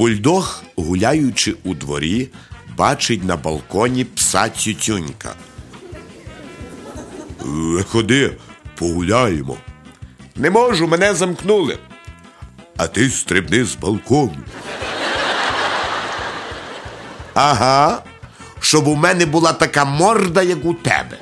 Бульдог, гуляючи у дворі, бачить на балконі пса Цюцюнька. «Е, ходи, погуляємо. Не можу, мене замкнули. А ти стрибни з балкону. Ага, щоб у мене була така морда, як у тебе.